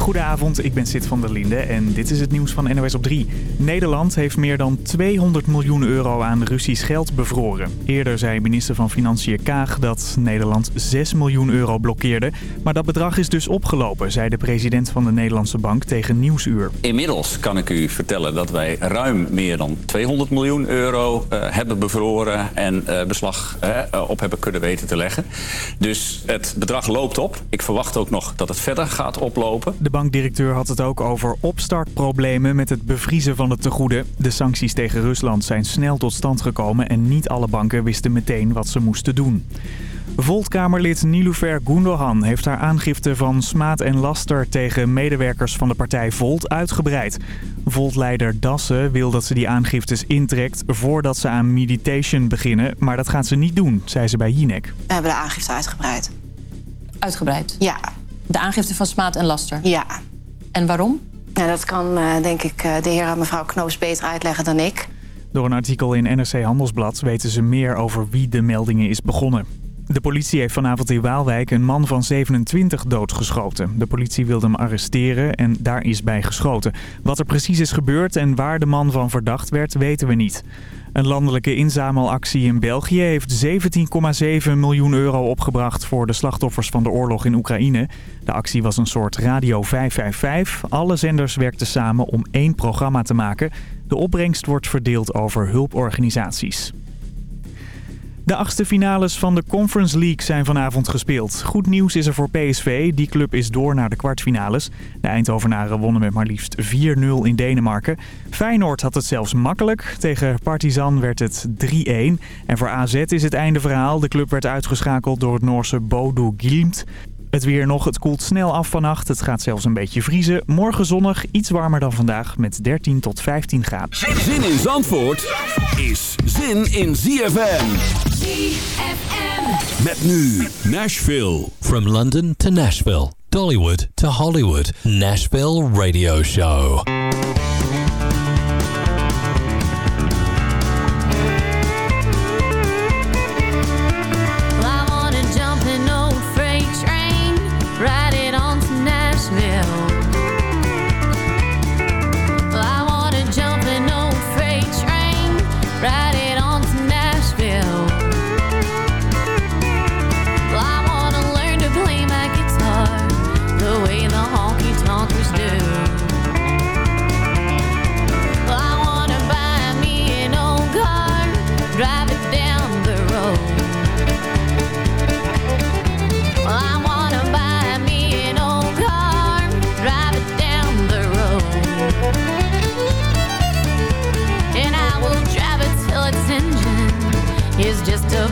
Goedenavond, ik ben Sid van der Linde en dit is het nieuws van NOS op 3. Nederland heeft meer dan 200 miljoen euro aan Russisch geld bevroren. Eerder zei minister van Financiën Kaag dat Nederland 6 miljoen euro blokkeerde. Maar dat bedrag is dus opgelopen, zei de president van de Nederlandse Bank tegen Nieuwsuur. Inmiddels kan ik u vertellen dat wij ruim meer dan 200 miljoen euro uh, hebben bevroren... en uh, beslag uh, op hebben kunnen weten te leggen. Dus het bedrag loopt op. Ik verwacht ook nog dat het verder gaat oplopen. De bankdirecteur had het ook over opstartproblemen met het bevriezen van het tegoeden. De sancties tegen Rusland zijn snel tot stand gekomen en niet alle banken wisten meteen wat ze moesten doen. Voltkamerlid Niloufer Gundogan heeft haar aangifte van smaad en laster tegen medewerkers van de partij Volt uitgebreid. Volt-leider Dassen wil dat ze die aangiftes intrekt voordat ze aan meditation beginnen, maar dat gaat ze niet doen, zei ze bij Jinek. We hebben de aangifte uitgebreid. Uitgebreid? Ja. De aangifte van smaad en laster? Ja. En waarom? Ja, dat kan uh, denk ik de heer en mevrouw Knoos beter uitleggen dan ik. Door een artikel in NRC Handelsblad weten ze meer over wie de meldingen is begonnen. De politie heeft vanavond in Waalwijk een man van 27 doodgeschoten. De politie wilde hem arresteren en daar is bij geschoten. Wat er precies is gebeurd en waar de man van verdacht werd, weten we niet. Een landelijke inzamelactie in België heeft 17,7 miljoen euro opgebracht voor de slachtoffers van de oorlog in Oekraïne. De actie was een soort Radio 555. Alle zenders werkten samen om één programma te maken. De opbrengst wordt verdeeld over hulporganisaties. De achtste finales van de Conference League zijn vanavond gespeeld. Goed nieuws is er voor PSV. Die club is door naar de kwartfinales. De Eindhovenaren wonnen met maar liefst 4-0 in Denemarken. Feyenoord had het zelfs makkelijk. Tegen Partizan werd het 3-1. En voor AZ is het einde verhaal. De club werd uitgeschakeld door het Noorse Bodo Glimt. Het weer nog, het koelt snel af vannacht. Het gaat zelfs een beetje vriezen. Morgen zonnig, iets warmer dan vandaag met 13 tot 15 graden. Zin in Zandvoort is zin in ZFM. ZFM. Met nu Nashville. From London to Nashville, Dollywood to Hollywood. Nashville Radio Show.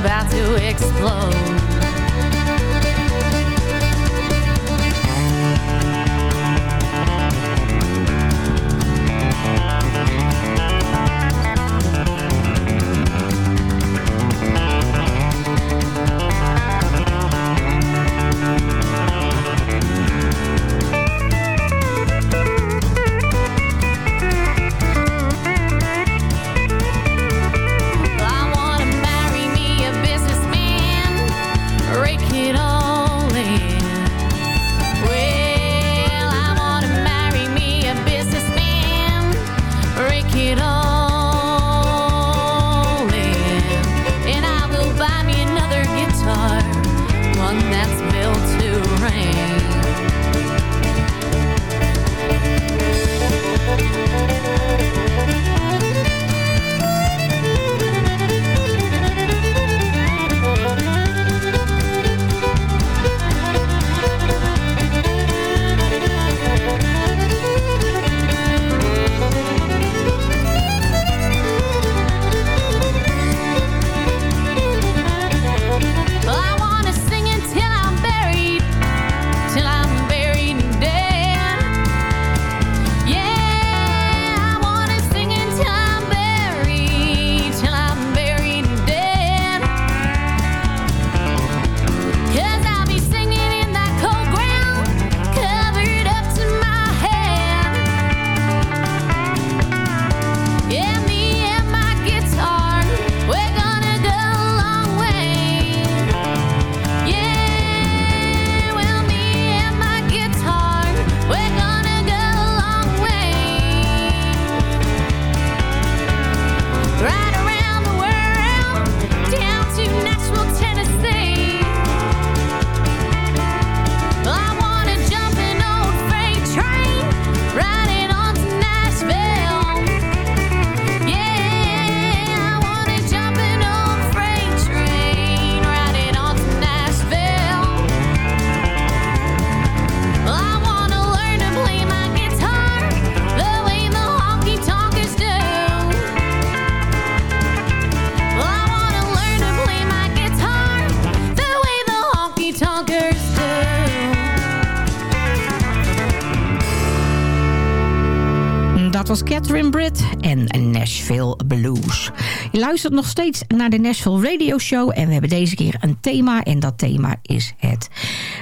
About to explode. Dat was Catherine Britt en Nashville Blues. Je luistert nog steeds naar de Nashville Radio Show... en we hebben deze keer een thema en dat thema is het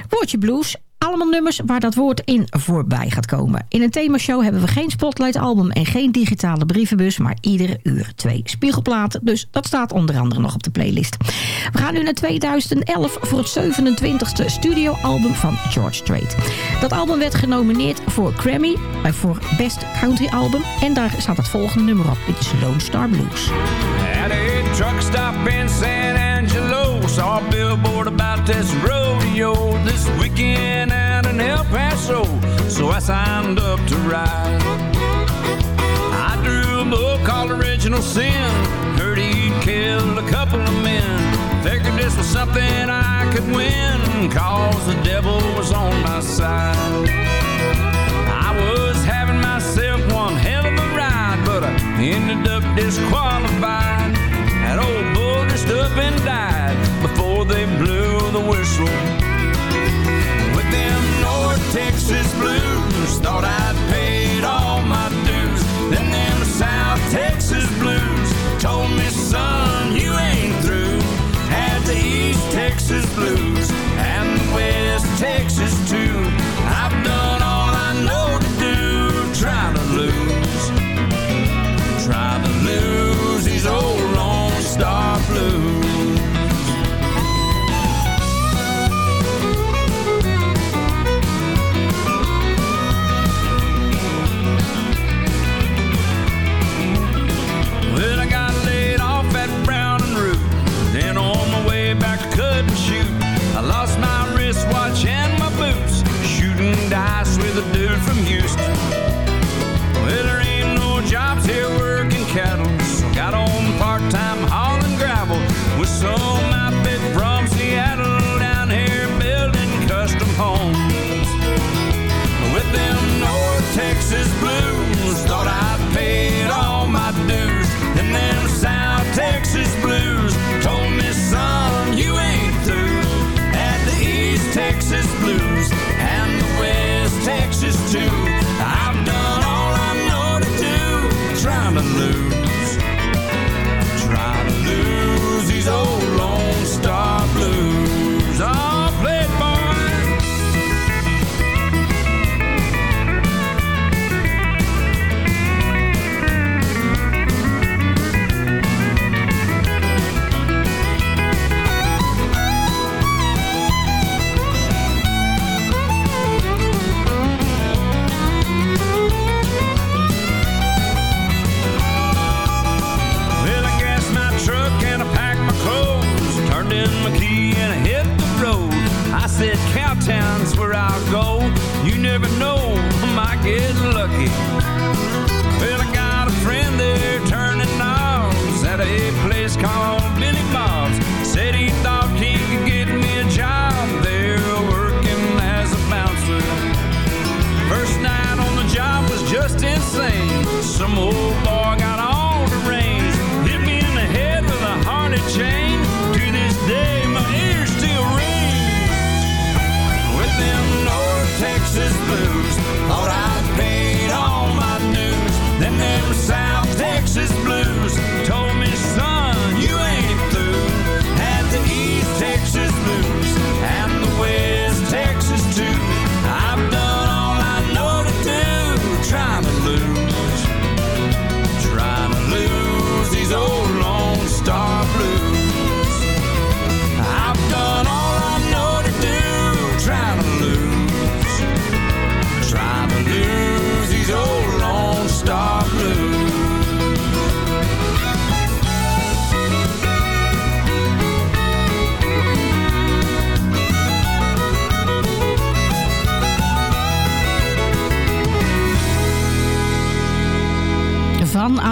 woordje blues allemaal nummers waar dat woord in voorbij gaat komen. In een themashow hebben we geen Spotlight album en geen digitale brievenbus... maar iedere uur twee spiegelplaten. Dus dat staat onder andere nog op de playlist. We gaan nu naar 2011 voor het 27e studioalbum van George Strait. Dat album werd genomineerd voor Grammy eh, voor Best Country Album... en daar staat het volgende nummer op. Dit is Lone Star Blues. At a truck stop in San Angelo Saw a billboard about this rodeo This weekend out in El Paso So I signed up to ride. I drew a book called Original Sin. Heard he'd killed a couple of men. Figured this was something I could win Cause the devil was on my side. I was having myself one hell of a ride But I ended up disqualified. That old bull just up and died the whistle. With them North Texas blues Thought I'd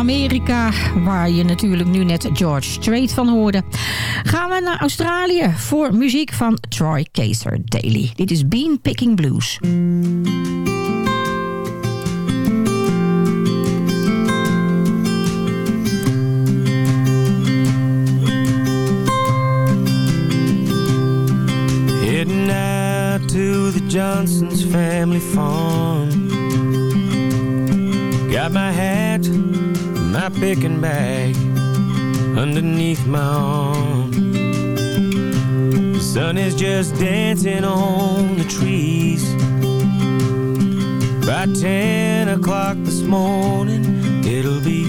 Amerika, waar je natuurlijk nu net George Strait van hoorde, gaan we naar Australië voor muziek van Troy Kaser Daly. Dit is Bean Picking Blues. My. The sun is just dancing on the trees. By 10 o'clock this morning, it'll be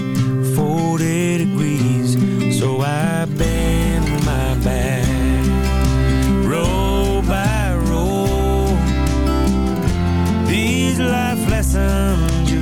40 degrees. So I bend my back, row by row. These life lessons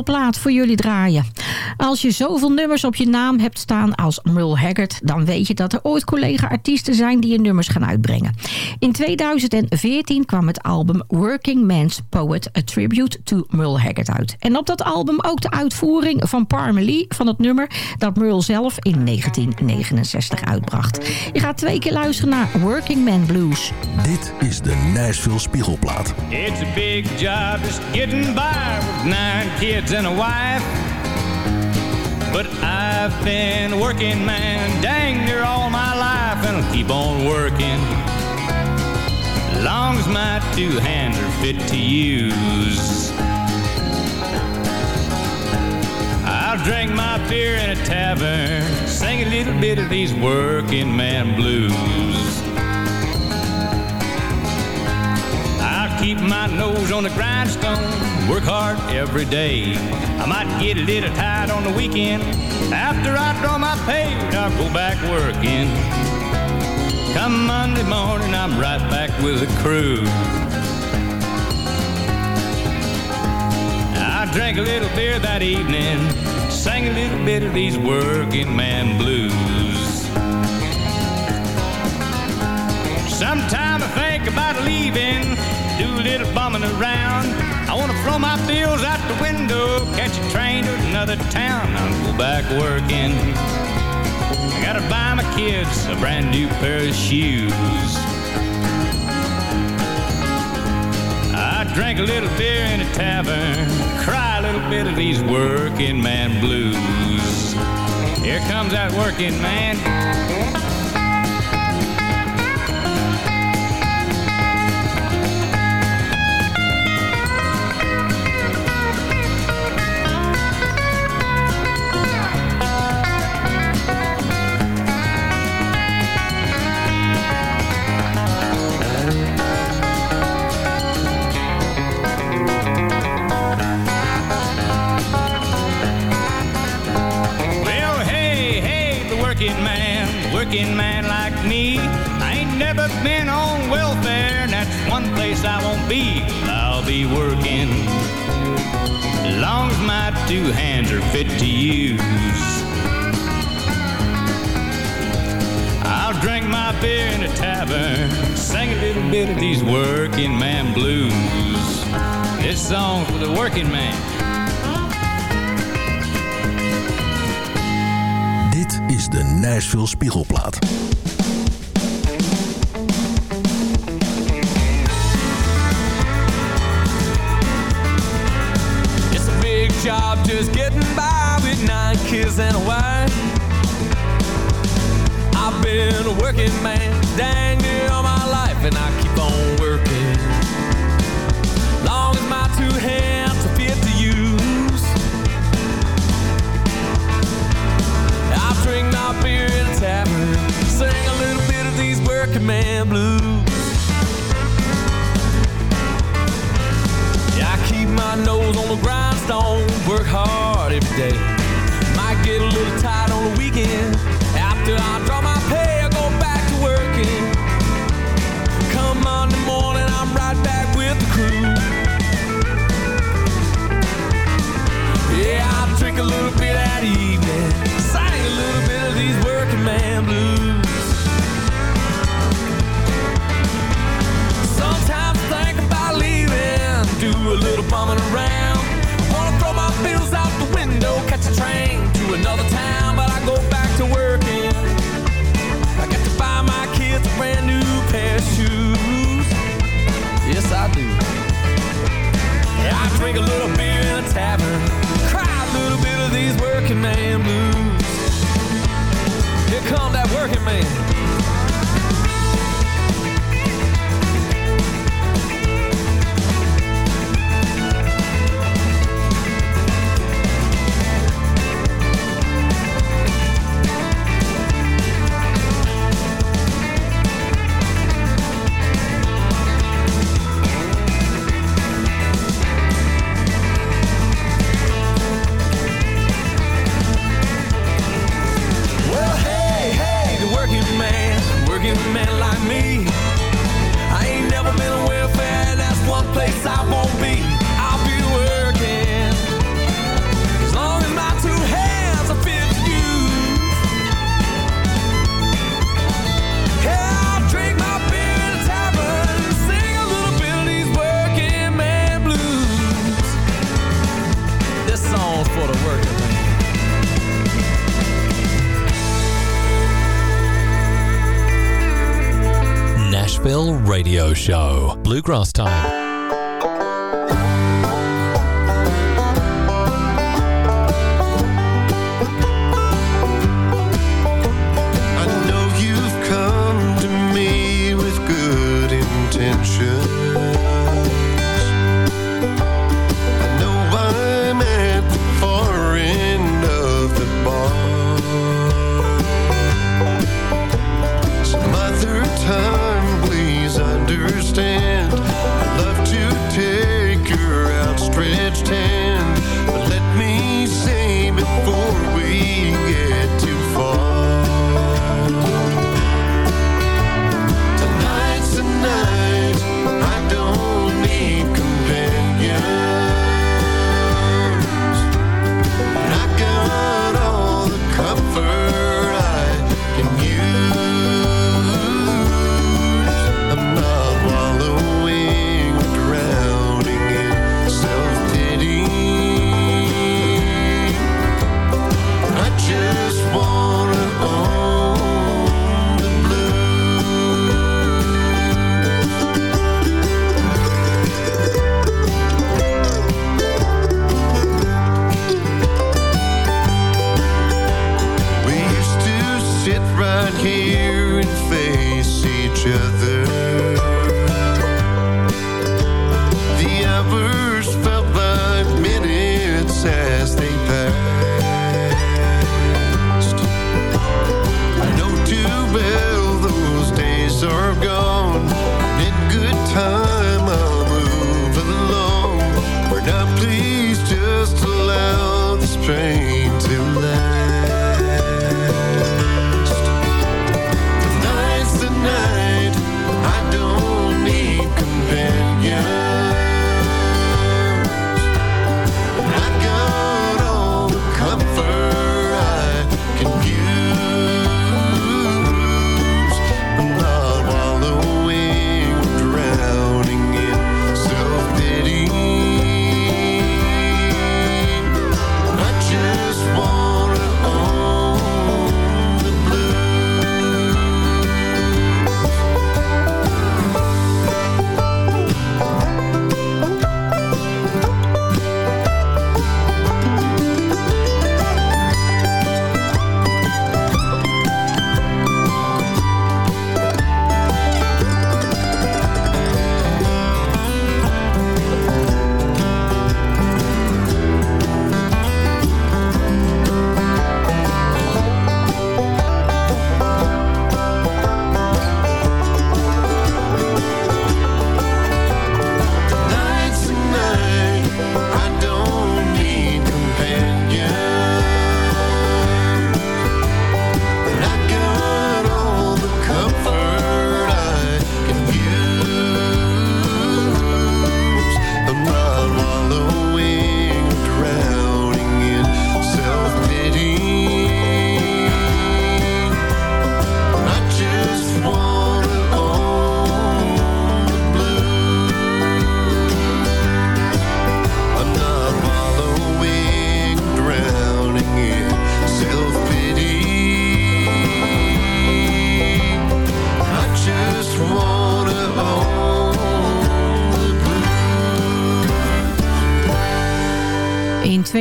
spiegelplaat voor jullie draaien. Als je zoveel nummers op je naam hebt staan als Merle Haggard... dan weet je dat er ooit collega-artiesten zijn die je nummers gaan uitbrengen. In 2014 kwam het album Working Man's Poet... A Tribute to Merle Haggard uit. En op dat album ook de uitvoering van Parmalee van het nummer... dat Merle zelf in 1969 uitbracht. Je gaat twee keer luisteren naar Working Man Blues. Dit is de Nashville Spiegelplaat. It's a big job just getting by with nine kids and a wife. But I've been working, man, dang near all my life, and I'll keep on working. Long as my two hands are fit to use. I'll drink my beer in a tavern, sing a little bit of these working man blues. Keep my nose on the grindstone, work hard every day. I might get a little tired on the weekend. After I draw my pay, I'll go back working. Come Monday morning, I'm right back with the crew. I drank a little beer that evening, sang a little bit of these working man blues. Sometime I think about leaving, do a little bumming around. I wanna throw my bills out the window, catch a train to another town. I'll go back working. I gotta buy my kids a brand new pair of shoes. I drank a little beer in a tavern, cry a little bit of these working man blues. Here comes that working man. working man like me. I ain't never been on welfare, and that's one place I won't be. I'll be working. as Long as my two hands are fit to use. I'll drink my beer in a tavern, sing a little bit of these working man blues. This song's for the working man. Nashville Spiegelplaat. It's a big job just getting by with nine kids and a wife. I've been a working man dang near all my life, and I keep on working. Beer in a tavern, sing a little bit of these working man blues. Drink a little beer in a tavern, cry a little bit of these working man blues. Here come that working man. For the working man. Nashville Radio Show. Bluegrass time.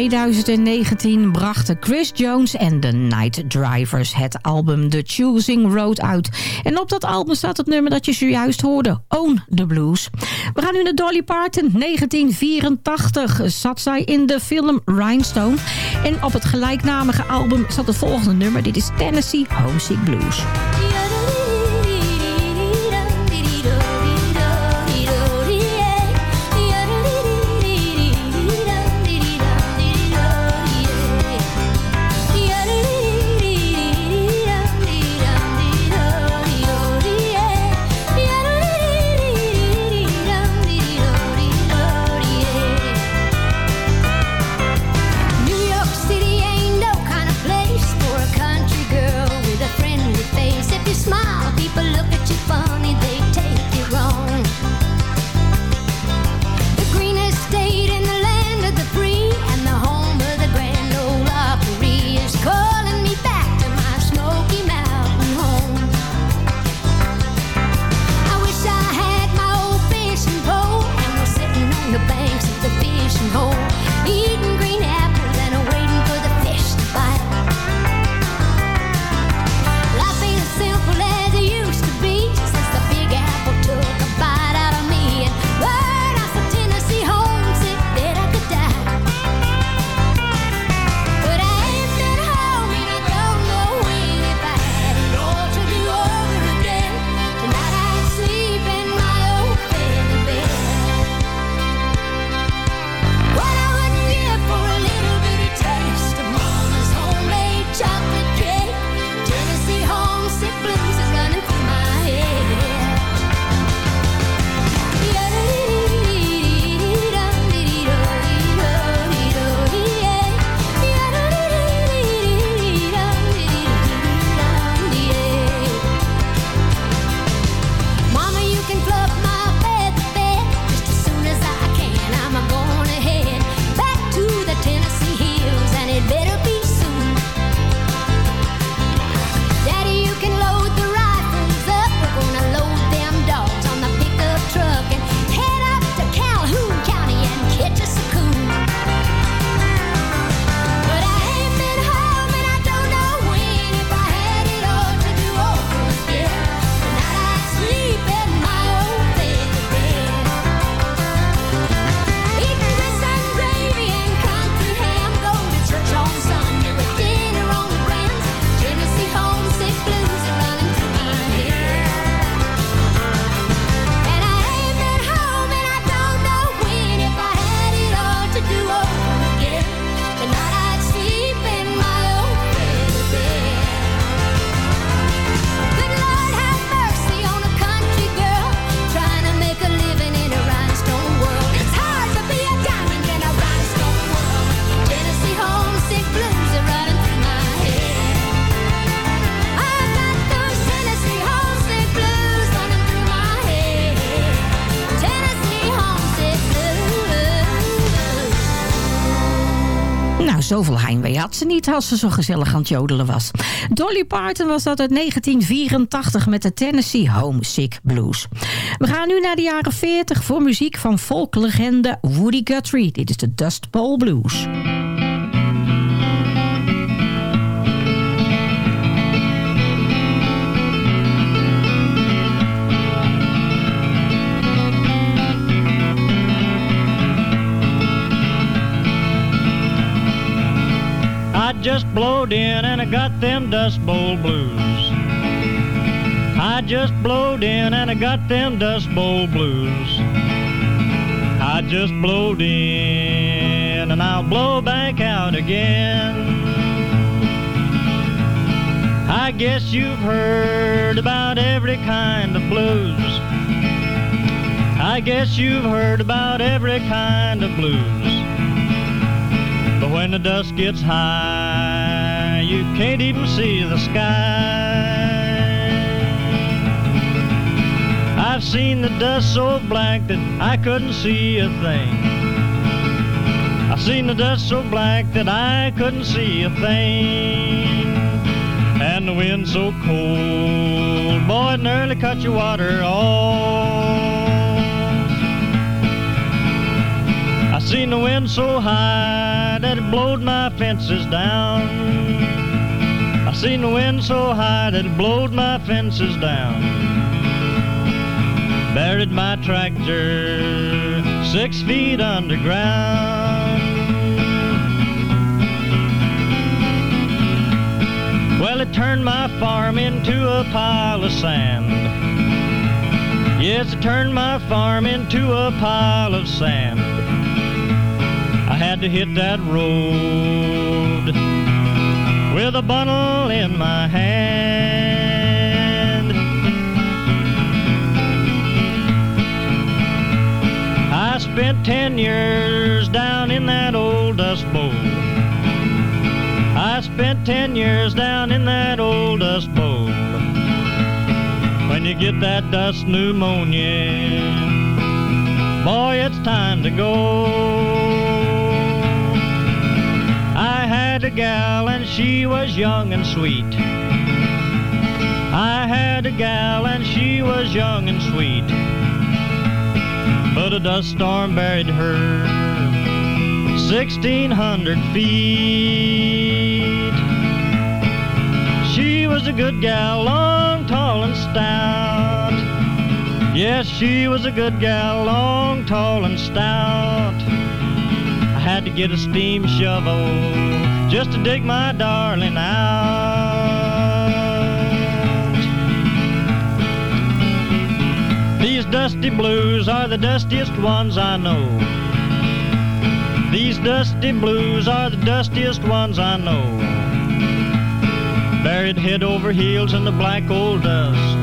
2019 brachten Chris Jones en The Night Drivers het album The Choosing Road uit. En op dat album staat het nummer dat je zojuist hoorde, Own the Blues. We gaan nu naar Dolly Parton. 1984 zat zij in de film Rhinestone. En op het gelijknamige album zat het volgende nummer. Dit is Tennessee Homesick Blues. Nou, zoveel heimwee had ze niet als ze zo gezellig aan het jodelen was. Dolly Parton was dat uit 1984 met de Tennessee Homesick Blues. We gaan nu naar de jaren 40 voor muziek van folklegende Woody Guthrie. Dit is de Dust Bowl Blues. Just blowed in and I got them Dust Bowl blues. I just blowed in and I got them Dust Bowl blues. I just blowed in and I'll blow back out again. I guess you've heard about every kind of blues. I guess you've heard about every kind of blues. When the dust gets high, you can't even see the sky. I've seen the dust so black that I couldn't see a thing. I've seen the dust so black that I couldn't see a thing. And the wind so cold, boy, it nearly cut your water off. Seen the wind so high that it blowed my fences down. I seen the wind so high that it blowed my fences down. Buried my tractor six feet underground. Well, it turned my farm into a pile of sand. Yes, it turned my farm into a pile of sand. I had to hit that road with a bundle in my hand. I spent ten years down in that old dust bowl. I spent ten years down in that old dust bowl. When you get that dust pneumonia, boy, it's time to go. Had a gal and she was young and sweet. I had a gal and she was young and sweet. But a dust storm buried her 1600 feet. She was a good gal, long, tall, and stout. Yes, she was a good gal, long, tall, and stout. Had to get a steam shovel just to dig my darling out. These dusty blues are the dustiest ones I know. These dusty blues are the dustiest ones I know. Buried head over heels in the black old dust.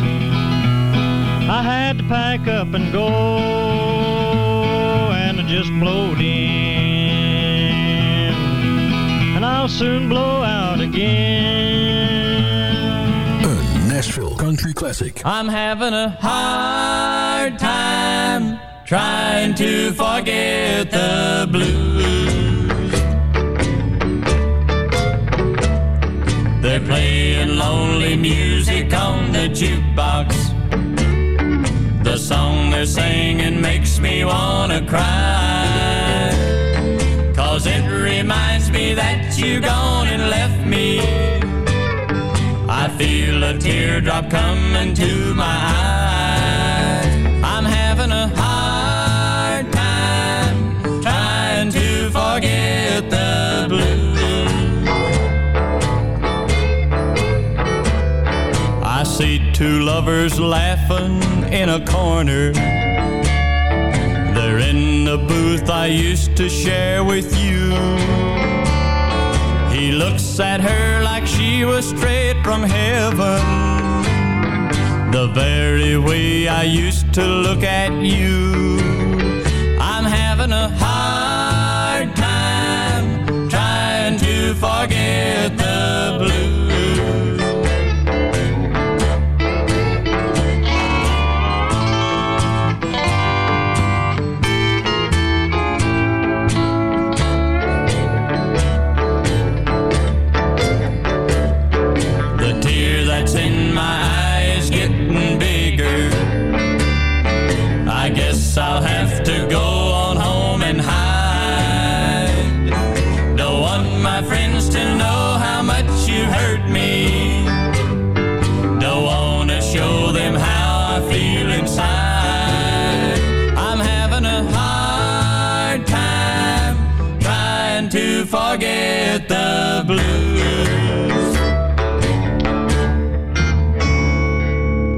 I had to pack up and go, and I just blowed in. I'll soon blow out again. Een Nashville Country Classic. I'm having a hard time trying to forget the blues. They're playing lonely music on the jukebox. The song they're singing makes me wanna cry. Cause it reminds me that you've gone and left me. I feel a teardrop coming to my eye. I'm having a hard time trying to forget the blues. I see two lovers laughing in a corner. They're in the booth I used to share with you. Looks at her like she was straight from heaven. The very way I used to look at you. I'm having a hard time trying to forget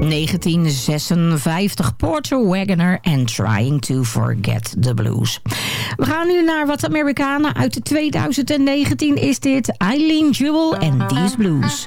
1956 Porter Wagoner and Trying to Forget the Blues. We gaan nu naar wat Amerikanen. Uit 2019 is dit Eileen Jewel en These Blues.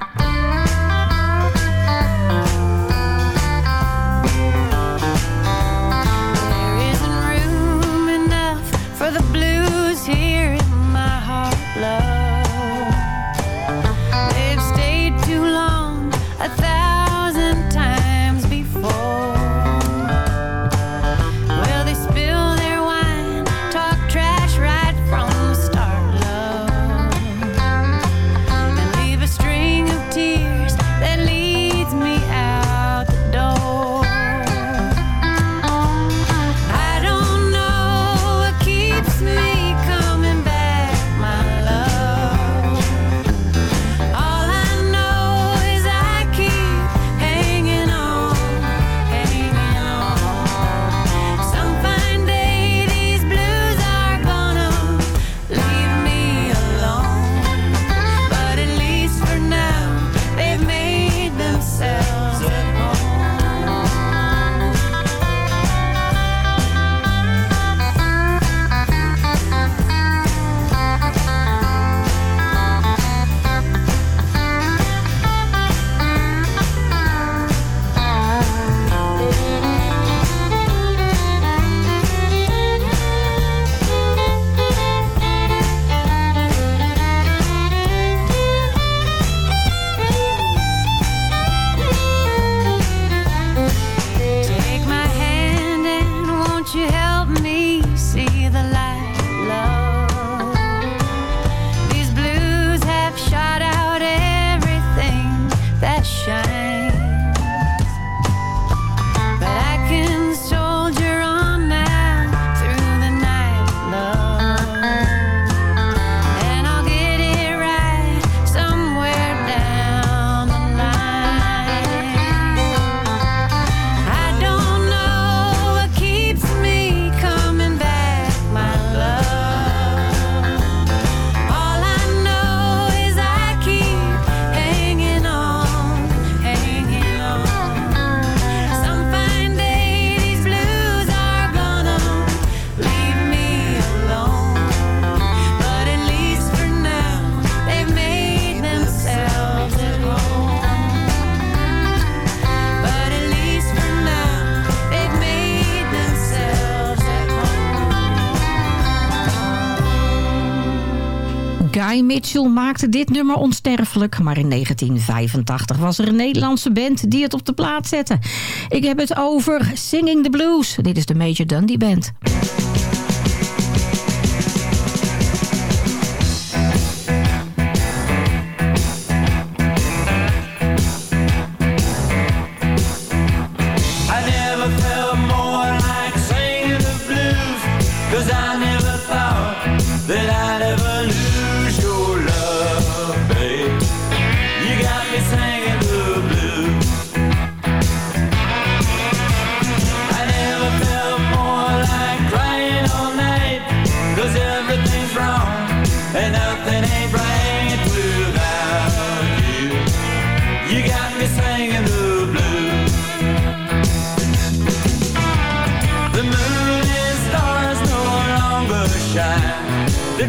Mitchell maakte dit nummer onsterfelijk... maar in 1985 was er een Nederlandse band die het op de plaat zette. Ik heb het over Singing the Blues. Dit is de Major Dundee Band.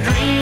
Dream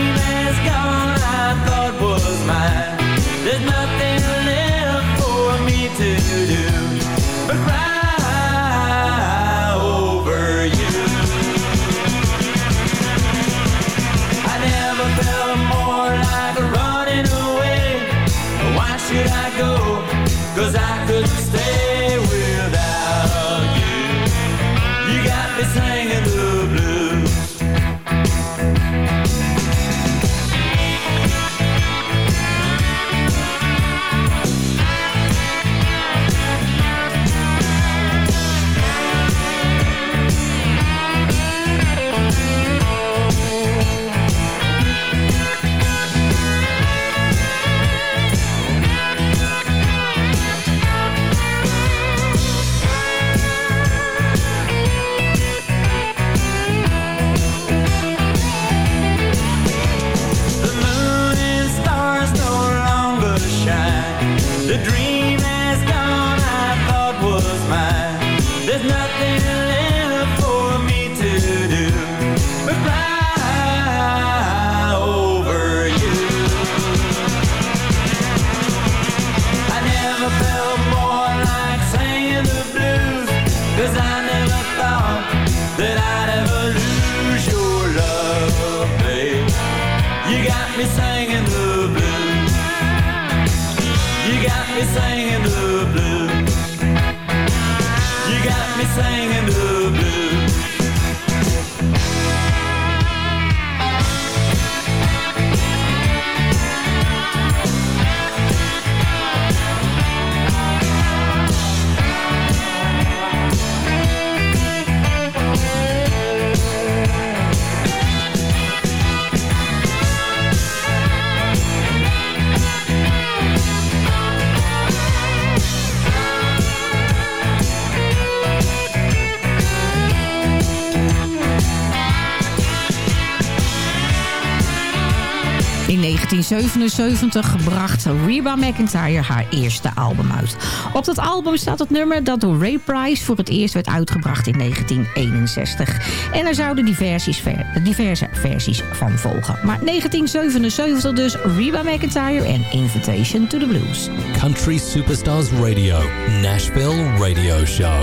1977 bracht Reba McIntyre haar eerste album uit. Op dat album staat het nummer dat door Ray Price voor het eerst werd uitgebracht in 1961. En er zouden diverse, ver- diverse versies van volgen. Maar 1977 dus Reba McIntyre en Invitation to the Blues. Country Superstars Radio, Nashville Radio Show.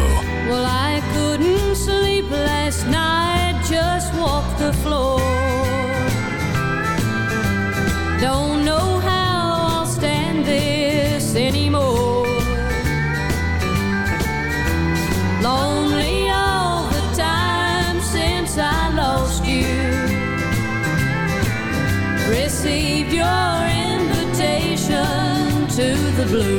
Well, I couldn't sleep last night, just walked the floor. Don't know how I'll stand this anymore. Lonely all the time since I lost you. Received your invitation to the blues.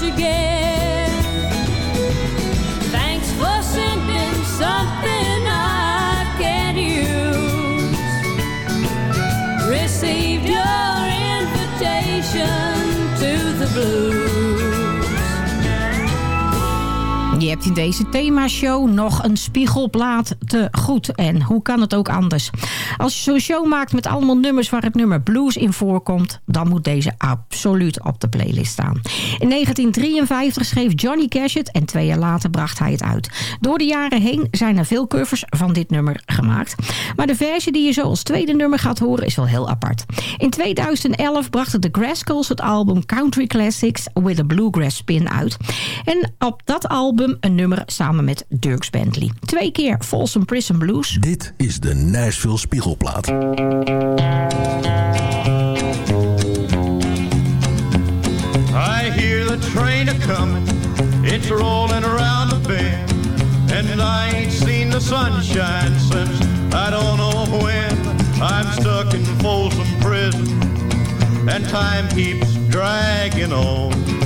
This much Je hebt in deze themashow nog een spiegelplaat te goed. En hoe kan het ook anders? Als je zo'n show maakt met allemaal nummers waar het nummer blues in voorkomt... dan moet deze absoluut op de playlist staan. In 1953 schreef Johnny Cash het en twee jaar later bracht hij het uit. Door de jaren heen zijn er veel covers van dit nummer gemaakt. Maar de versie die je zo als tweede nummer gaat horen is wel heel apart. In 2011 brachten de Grasscalls het album Country Classics with a Bluegrass Spin uit. En op dat album een nummer samen met Dirks Bentley. Twee keer Folsom Prison Blues. Dit is de Nashville Spiegelplaat. I hear the train a comin', it's rolling around the bend, and I ain't seen the sunshine since I don't know when. I'm stuck in Folsom Prison, and time keeps dragging on.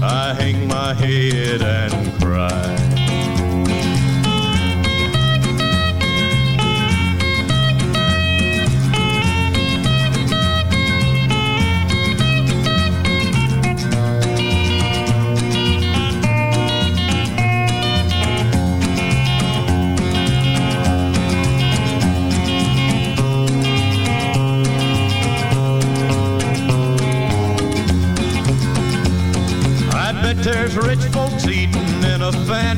I hang my head and cry.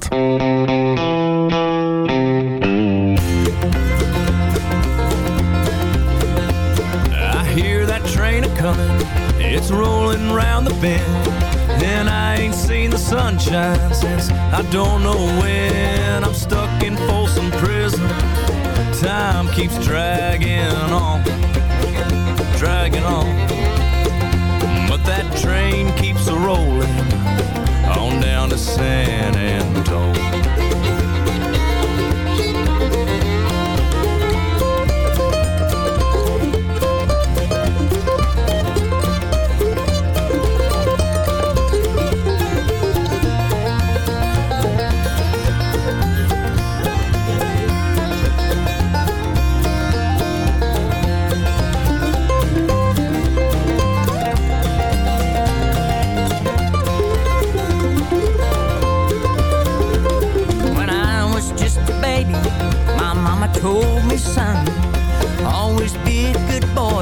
plaat. I hear that train a-coming, it's rolling round the bend. And I ain't seen the sunshine since I don't know when. I'm stuck in Folsom Prison. Time keeps dragging on, dragging on. But that train keeps a-rolling on down to San Antone.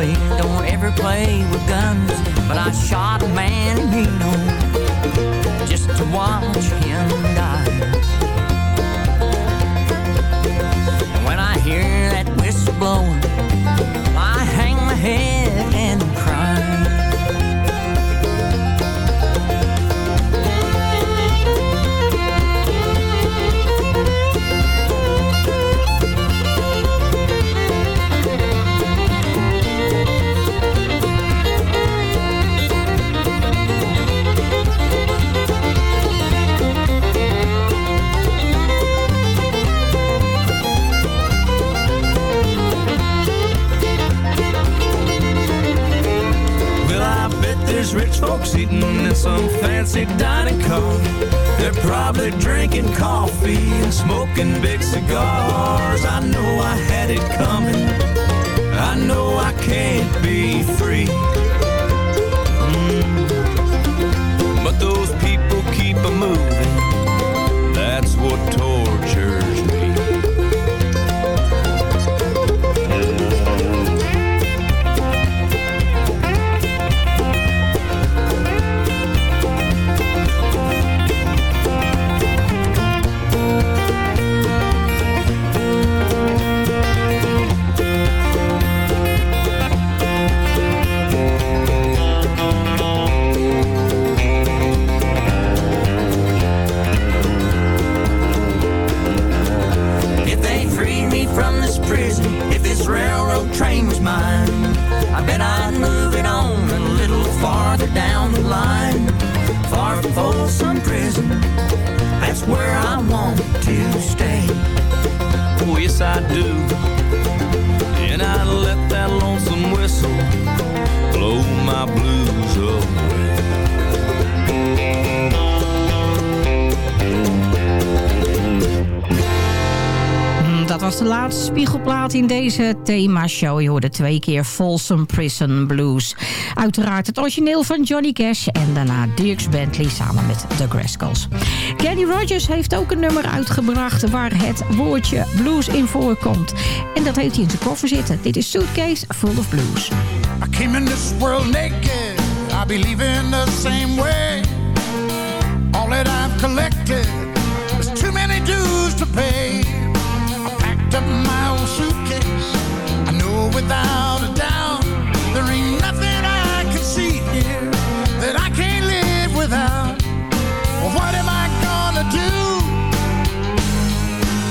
Boy, don't ever play with guns. But I shot a man in Reno just to watch him die. When I hear that whistle blowing, there's rich folks eating in some fancy dining car. They're probably drinking coffee and smoking big cigars. I know I had it coming. I know I can't be free. I do. And I let that lonesome whistle blow my blues away. Was de laatste spiegelplaat in deze themashow. Je hoorde twee keer Folsom Prison Blues. Uiteraard het origineel van Johnny Cash en daarna Dirks Bentley samen met The Graskels. Kenny Rogers heeft ook een nummer uitgebracht waar het woordje blues in voorkomt. En dat heeft hij in zijn koffer zitten. Dit is Suitcase Full of Blues. I came in this world naked. I be leaving the same way. All that I've collected is too many dues to pay. I up my old suitcase. I know without a doubt there ain't nothing I can see here that I can't live without. Well, what am I gonna do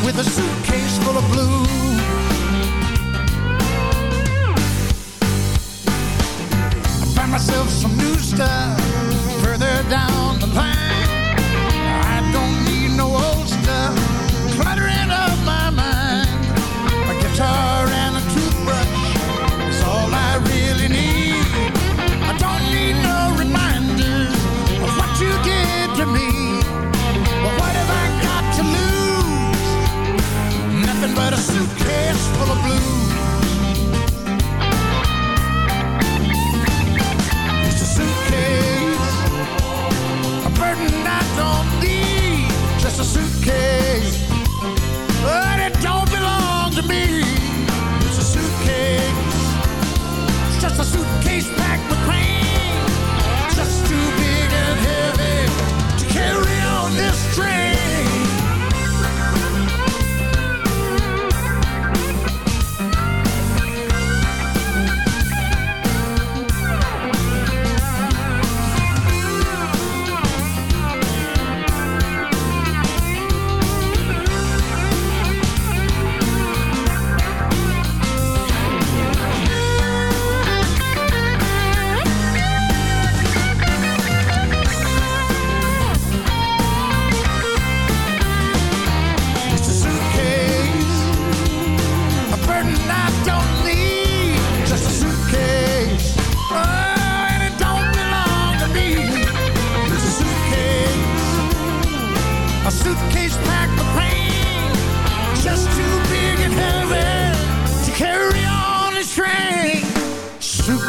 with a suitcase full of blues? Find myself some new stuff Just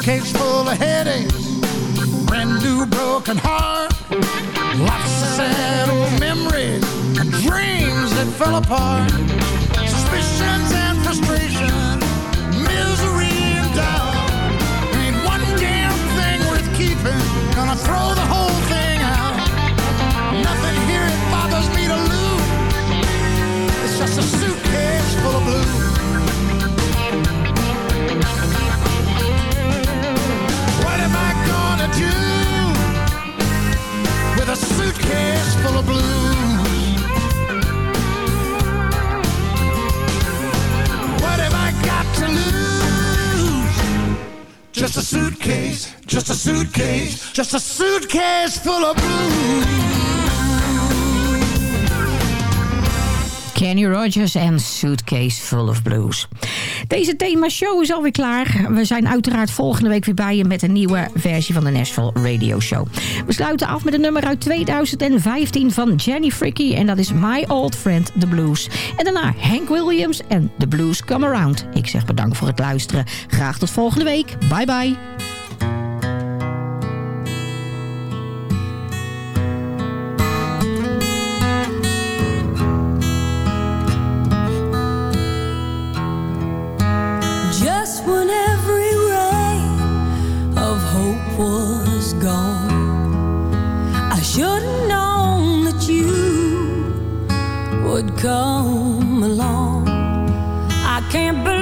suitcase full of headaches, brand new broken heart, lots of sad old memories and dreams that fell apart, suspicions and frustration, misery and doubt. Ain't one damn thing worth keeping, gonna throw the whole thing out. Nothing here it bothers me to lose. It's just a suitcase full of blues. A suitcase full of blues? What have I got to lose? Just a suitcase, just a suitcase, just a suitcase full of blues. Kenny Rogers en Suitcase Full of Blues. Deze thema-show is alweer klaar. We zijn uiteraard volgende week weer bij je met een nieuwe versie van de Nashville Radio Show. We sluiten af met een nummer uit 2015 van Jenny Fricky en dat is My Old Friend The Blues. En daarna Hank Williams en The Blues Come Around. Ik zeg bedankt voor het luisteren. Graag tot volgende week. Bye bye. Come along. I can't believe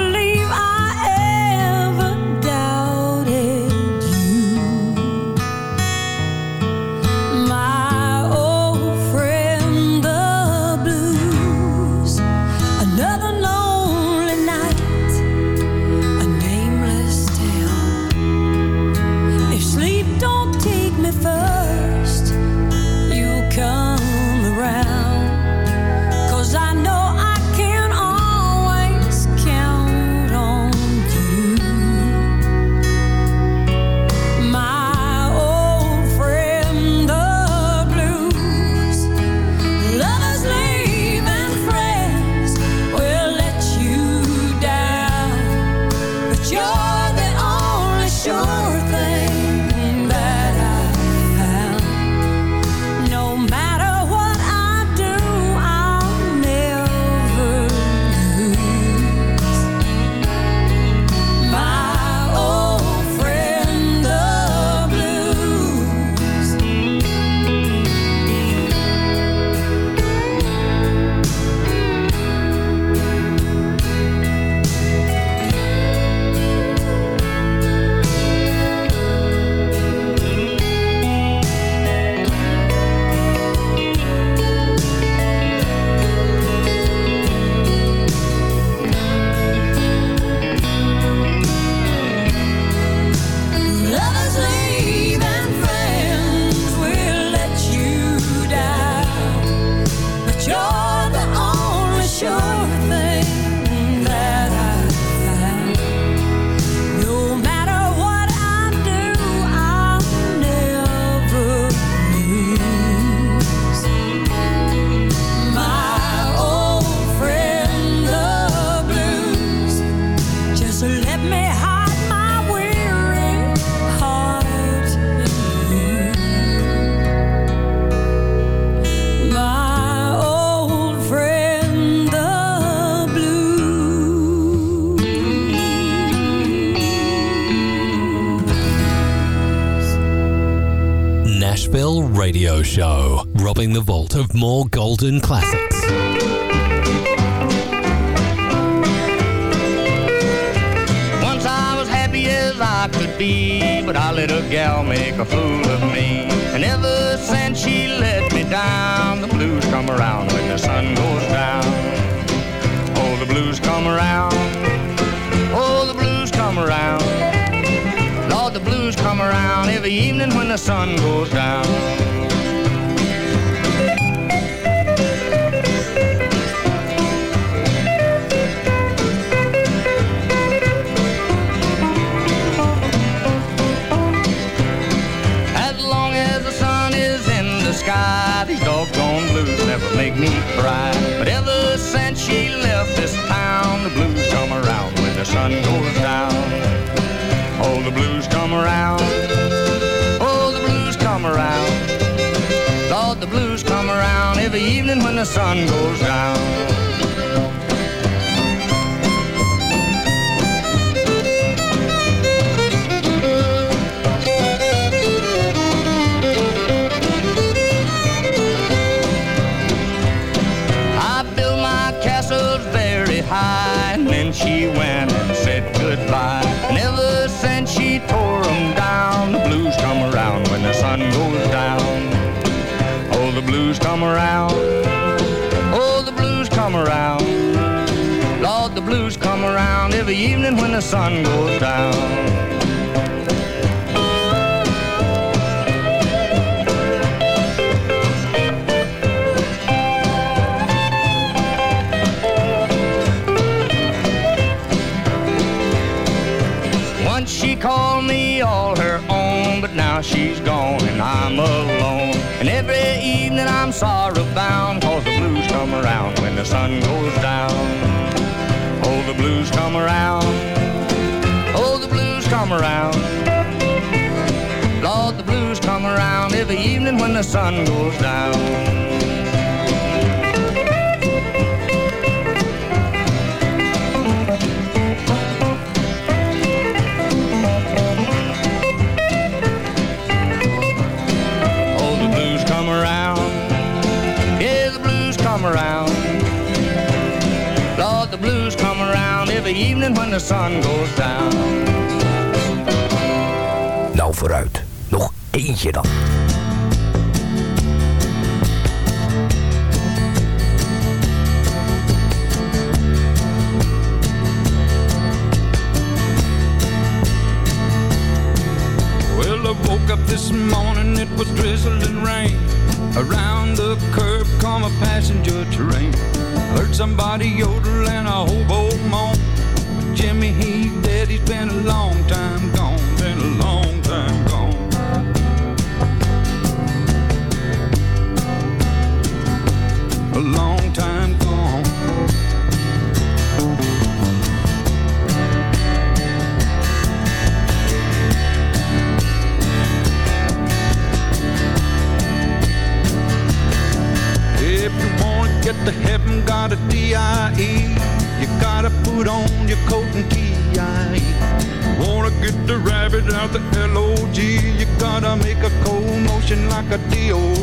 Show, robbing the vault of more golden classics. Once I was happy as I could be, but I let a gal make a fool of me. And ever since she let me down, the blues come around when the sun goes down. Oh, the blues come around. Oh, the blues come around. Lord, the blues come around every evening when the sun goes down. The sun goes down. Oh, the blues come around. Oh, the blues come around. Lord, the blues come around every evening when the sun goes down. I built come around. Oh, the blues come around. Lord, the blues come around every evening when the sun goes down. Once she called me all her own, but now she's gone and I'm alone. Every evening I'm sorrow bound, cause the blues come around when the sun goes down. Oh, the blues come around. Oh, the blues come around. Lord, the blues come around every evening when the sun goes down. Evening when the sun goes down. Nou vooruit. Nog eentje dan. Well, I woke up this morning, it was drizzling rain. Around the curb come a passenger train. Heard somebody yodel and a hobo moan. Jimmy, he's dead, he's been a long time gone, been a long time gone. A long like a D-O-G.